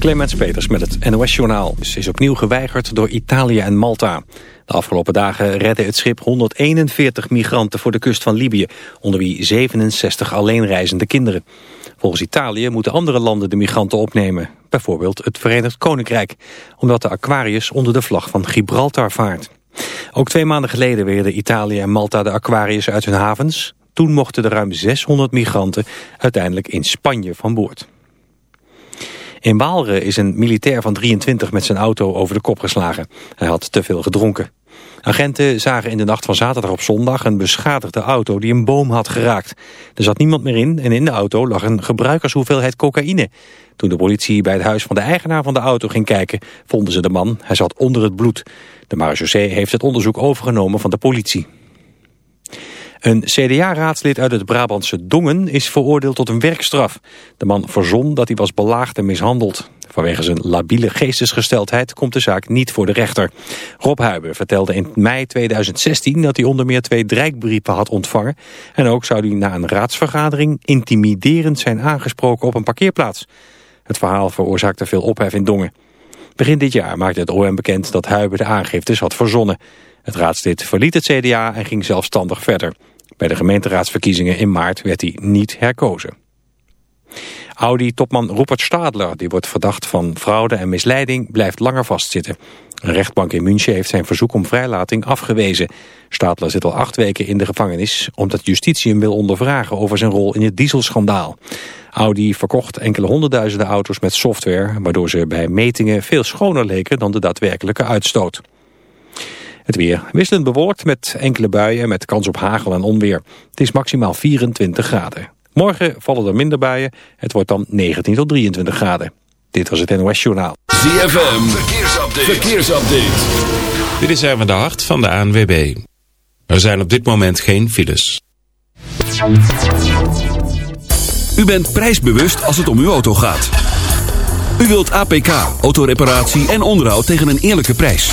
Clemens Peters met het NOS-journaal. is opnieuw geweigerd door Italië en Malta. De afgelopen dagen redde het schip 141 migranten voor de kust van Libië... onder wie 67 alleenreizende kinderen. Volgens Italië moeten andere landen de migranten opnemen. Bijvoorbeeld het Verenigd Koninkrijk. Omdat de Aquarius onder de vlag van Gibraltar vaart. Ook twee maanden geleden weerden Italië en Malta de Aquarius uit hun havens. Toen mochten er ruim 600 migranten uiteindelijk in Spanje van boord. In Waalre is een militair van 23 met zijn auto over de kop geslagen. Hij had te veel gedronken. Agenten zagen in de nacht van zaterdag op zondag een beschadigde auto die een boom had geraakt. Er zat niemand meer in en in de auto lag een gebruikershoeveelheid cocaïne. Toen de politie bij het huis van de eigenaar van de auto ging kijken, vonden ze de man. Hij zat onder het bloed. De marechaussee heeft het onderzoek overgenomen van de politie. Een CDA-raadslid uit het Brabantse Dongen is veroordeeld tot een werkstraf. De man verzon dat hij was belaagd en mishandeld. Vanwege zijn labiele geestesgesteldheid komt de zaak niet voor de rechter. Rob Huiber vertelde in mei 2016 dat hij onder meer twee dreikbrieven had ontvangen. En ook zou hij na een raadsvergadering intimiderend zijn aangesproken op een parkeerplaats. Het verhaal veroorzaakte veel ophef in Dongen. Begin dit jaar maakte het OM bekend dat Huiber de aangiftes had verzonnen. Het raadslid verliet het CDA en ging zelfstandig verder. Bij de gemeenteraadsverkiezingen in maart werd hij niet herkozen. Audi-topman Rupert Stadler, die wordt verdacht van fraude en misleiding, blijft langer vastzitten. Een rechtbank in München heeft zijn verzoek om vrijlating afgewezen. Stadler zit al acht weken in de gevangenis omdat justitie hem wil ondervragen over zijn rol in het dieselschandaal. Audi verkocht enkele honderdduizenden auto's met software, waardoor ze bij metingen veel schoner leken dan de daadwerkelijke uitstoot. Het weer wisselend bewolkt met enkele buien met kans op hagel en onweer. Het is maximaal 24 graden. Morgen vallen er minder buien. Het wordt dan 19 tot 23 graden. Dit was het NOS Journaal. ZFM, verkeersupdate. verkeersupdate. Dit is even de hart van de ANWB. Er zijn op dit moment geen files. U bent prijsbewust als het om uw auto gaat. U wilt APK, autoreparatie en onderhoud tegen een eerlijke prijs.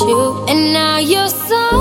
you. And now you're song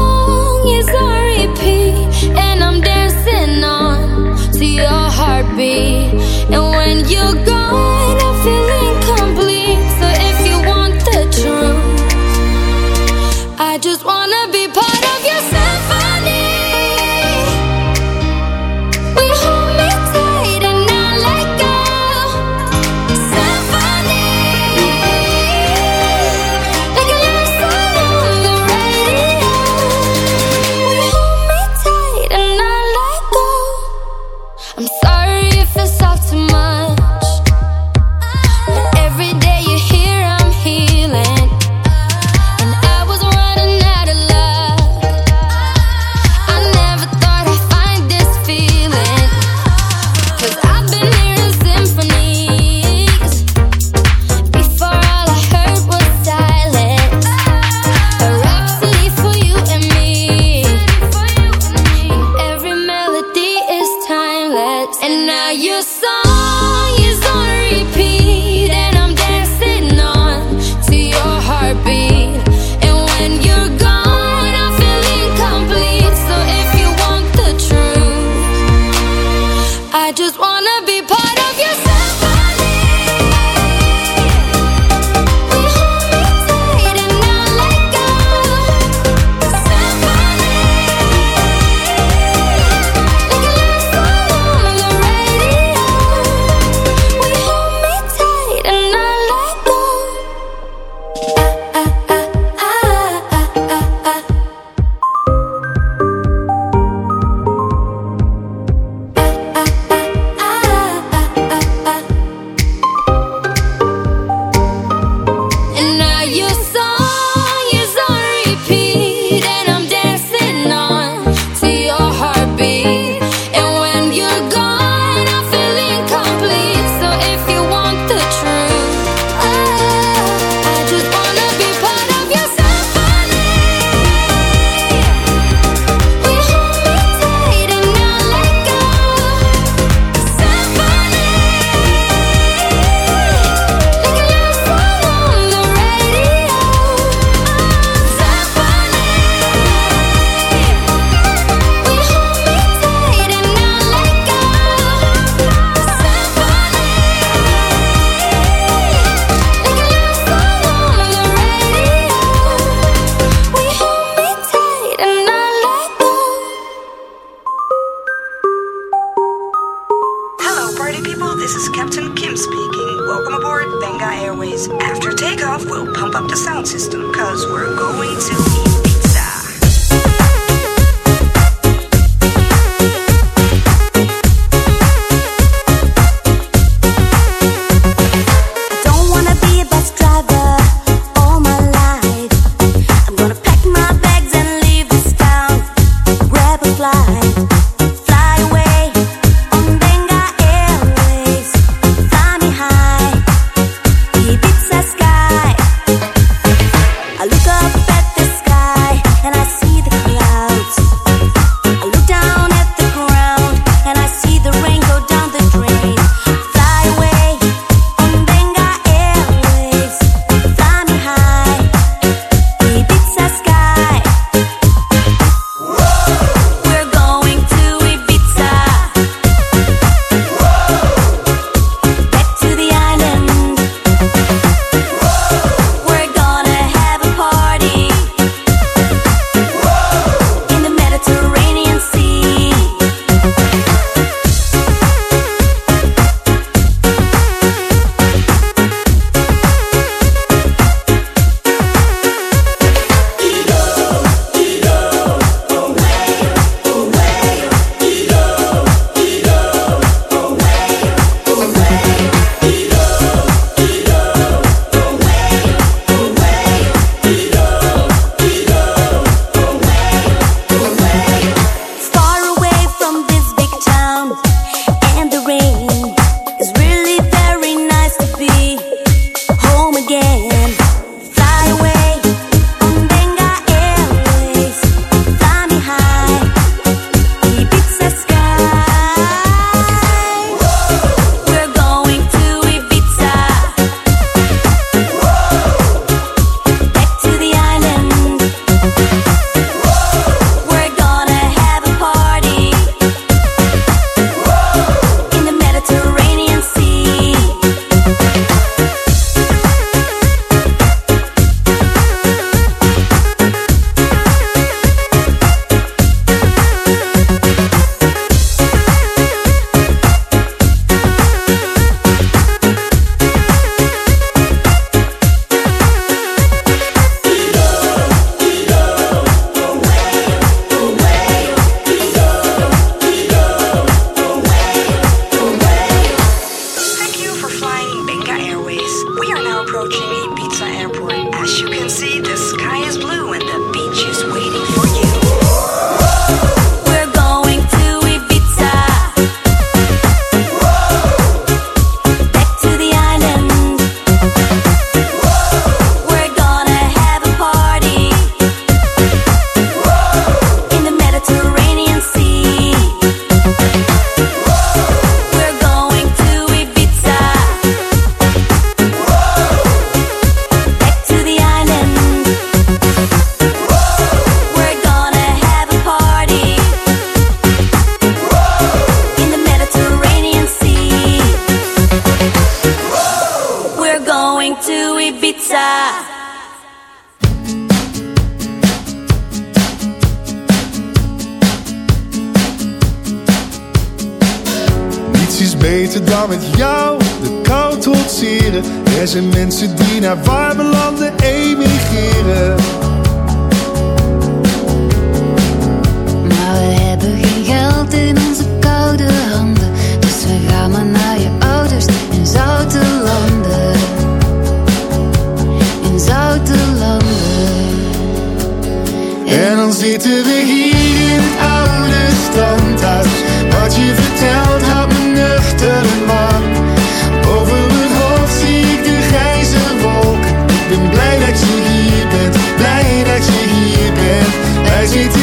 bent. Wij zitten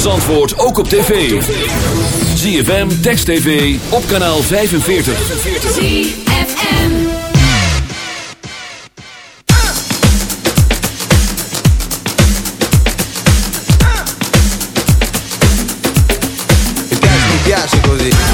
Van Zandvoort ook op tv. ZFM, Text TV, op kanaal 45. ZFM. Mi piace così.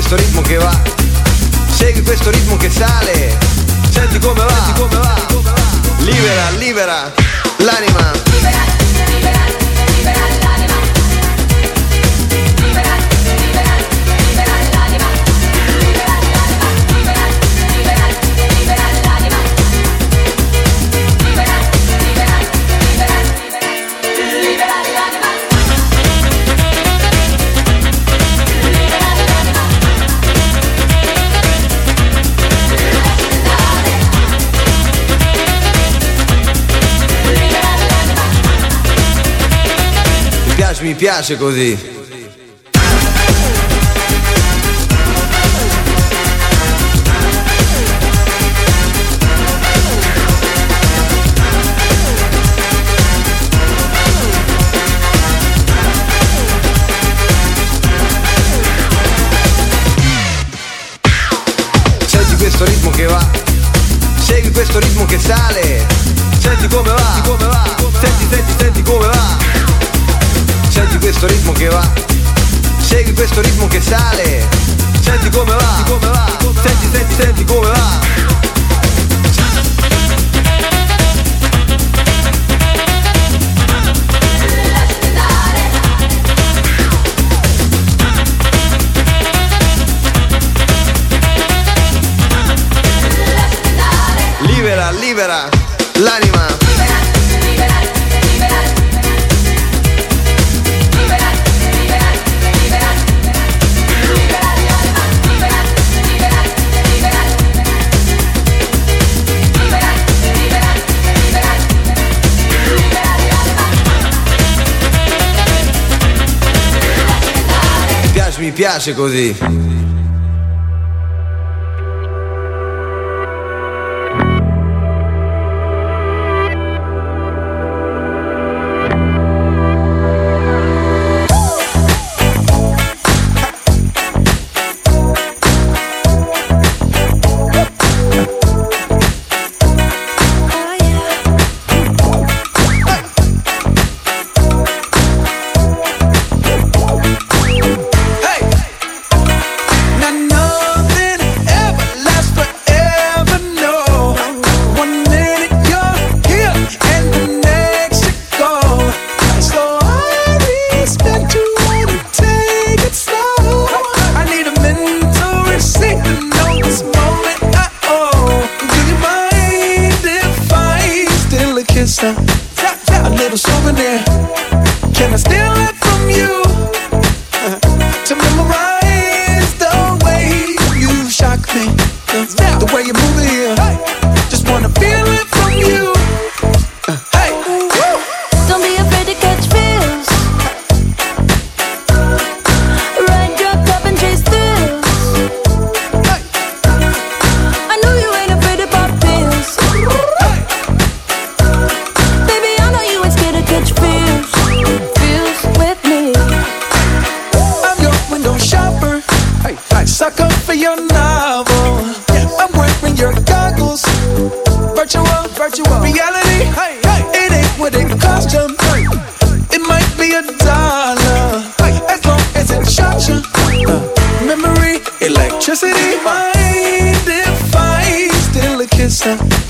Questo ritmo che va, segui questo ritmo che sale, senti come va, senti come va, libera, libera, l'anima. Mi piace, così. Mi piace, così. Electricity, my divine, still a kisser.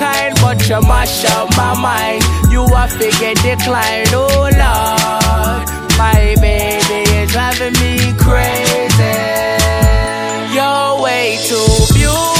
kind, but you mash up my mind. You are figure decline. Oh, Lord. My baby is driving me crazy. You're way too beautiful,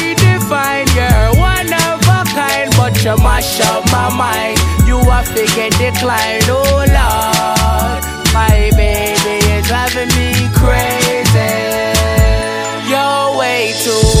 you mash up my mind. You are figure decline, oh Lord. My baby is driving me crazy. You're way too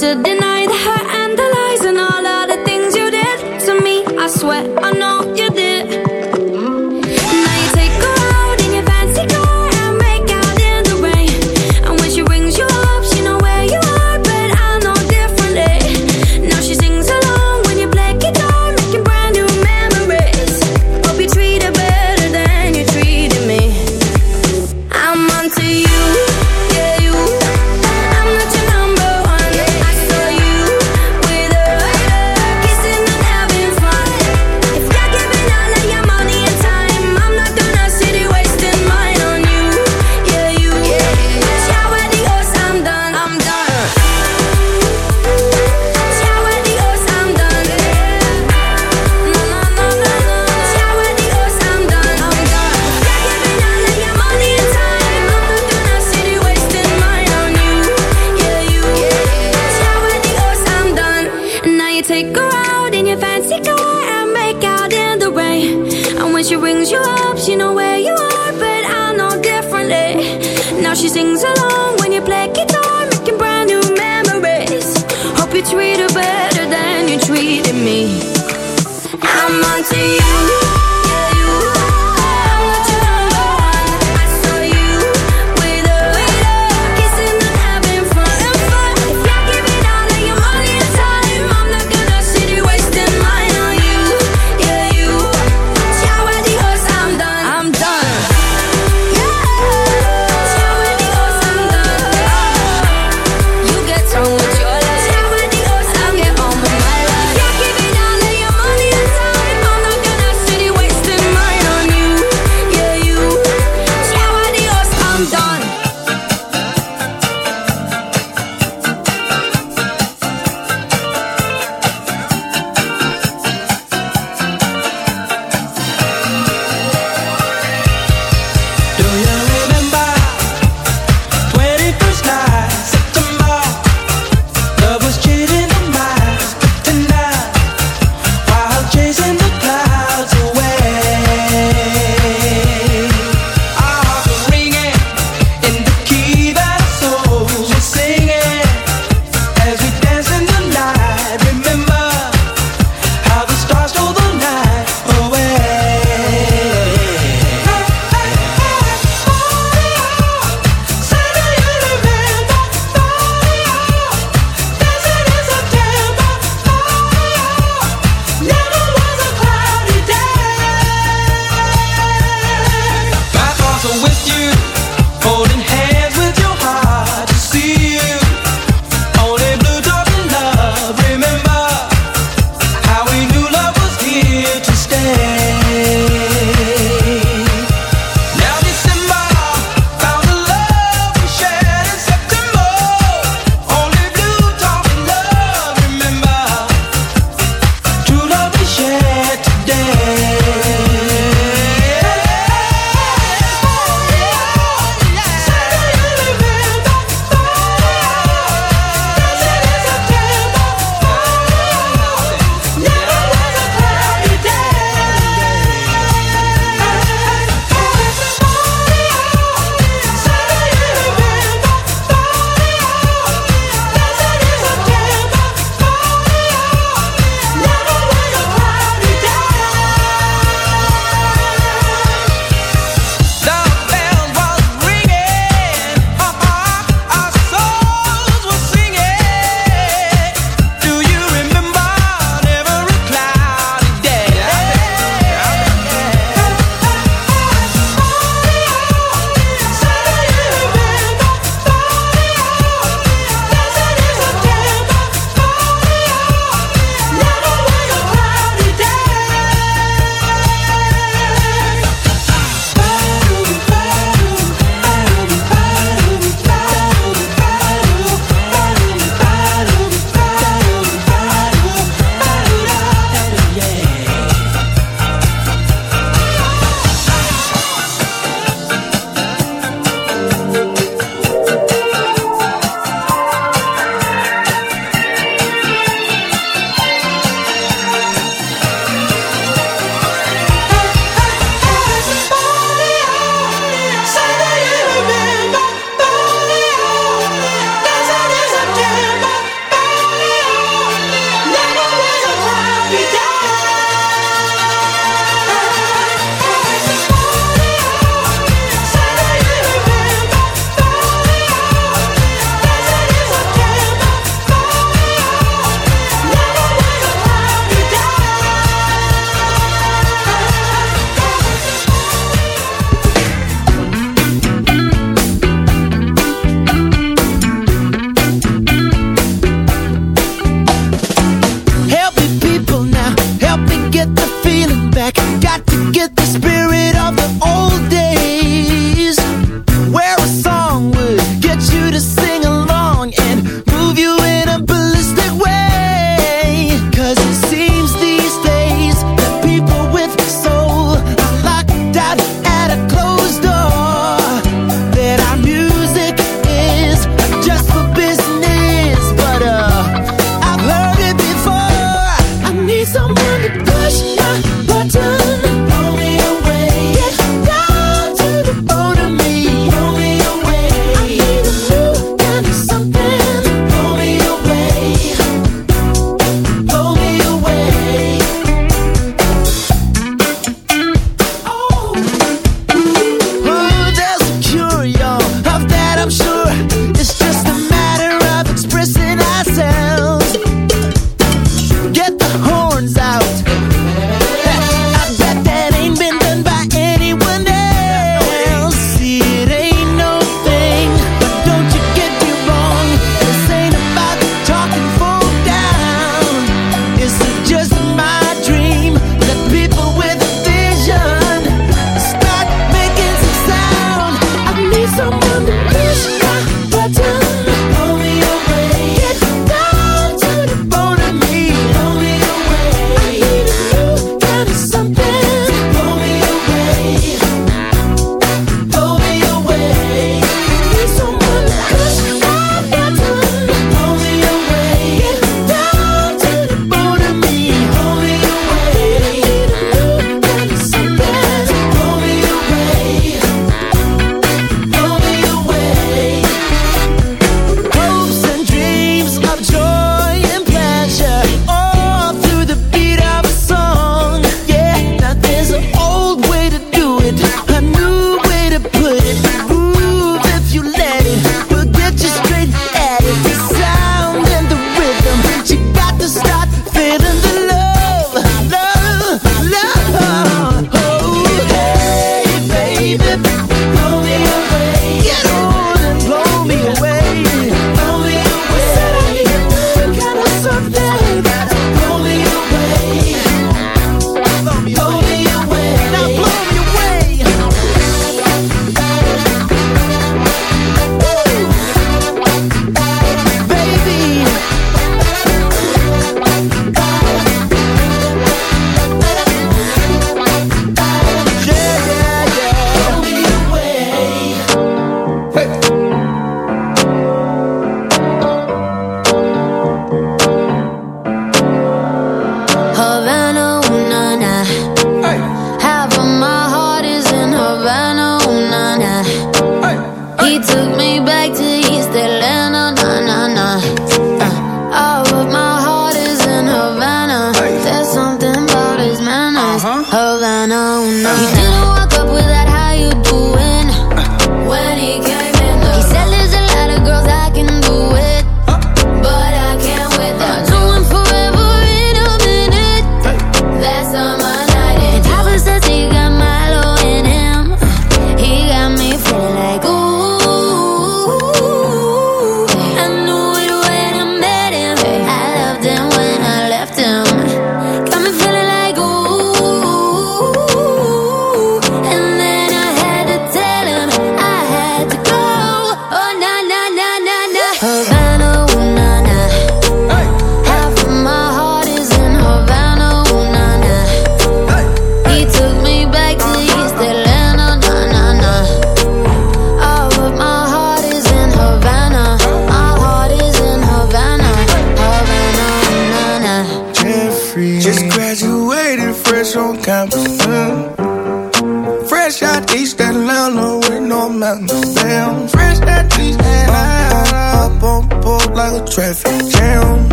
to deny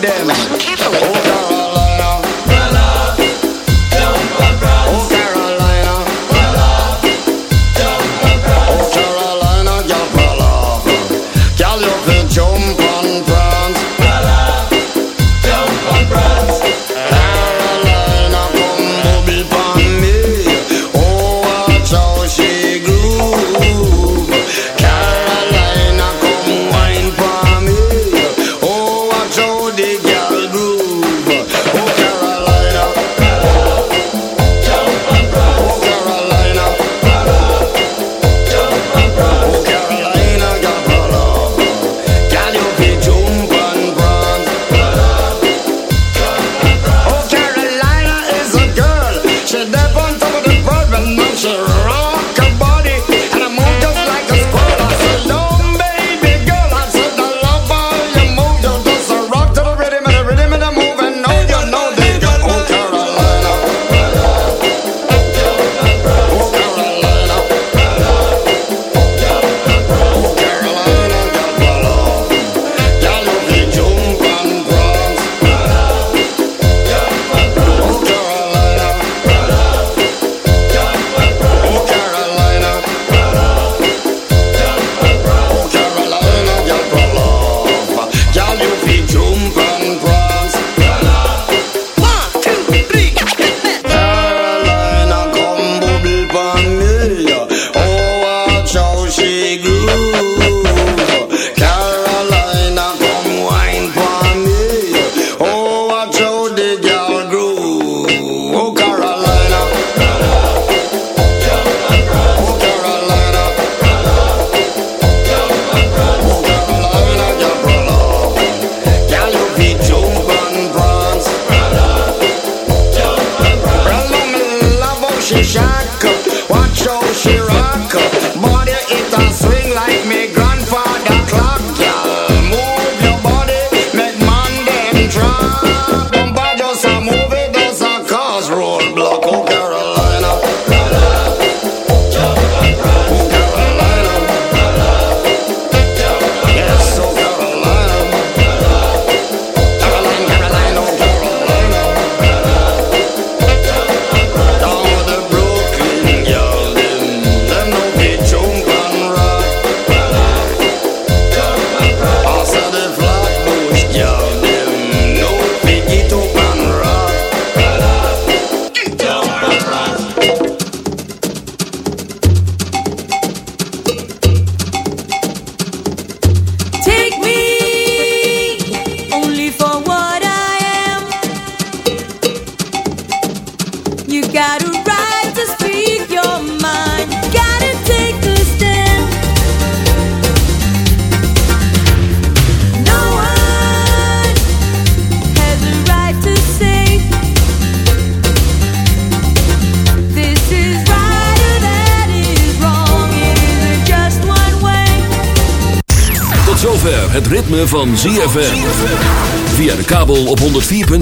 them.